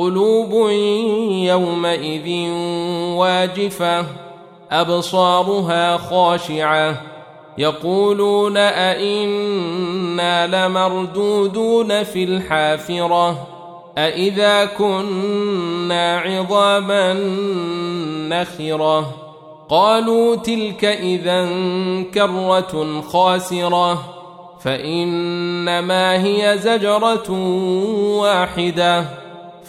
قلوب يومئذ واجفة أبصارها خاشعة. يقولون أئنا لمردودون في الحافرة أئذا كنا عظاما نخرة. قالوا تلك إذا كرة خاسرة فإنما هي زجرة واحدة.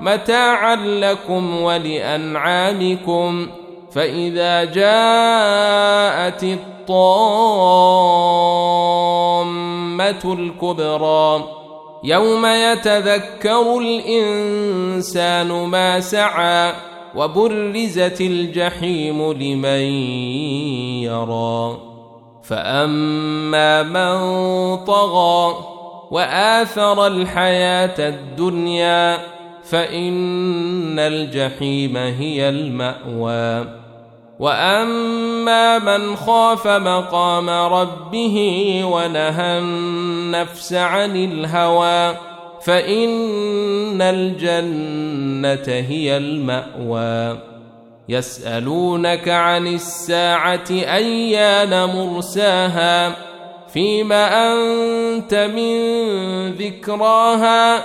متاعا لكم ولأنعامكم فإذا جاءت الطامة الكبرى يوم يتذكر الإنسان ما سعى وبرزت الجحيم لمن يرى فأما من طغى وآثر الحياة الدنيا فإن الجحيم هي المأوى. وأما من خاف مقام ربه ونهى النفس عن الهوى فإن الجنة هي المأوى. يسألونك عن الساعة أيان مرساها فيم أنت من ذكراها؟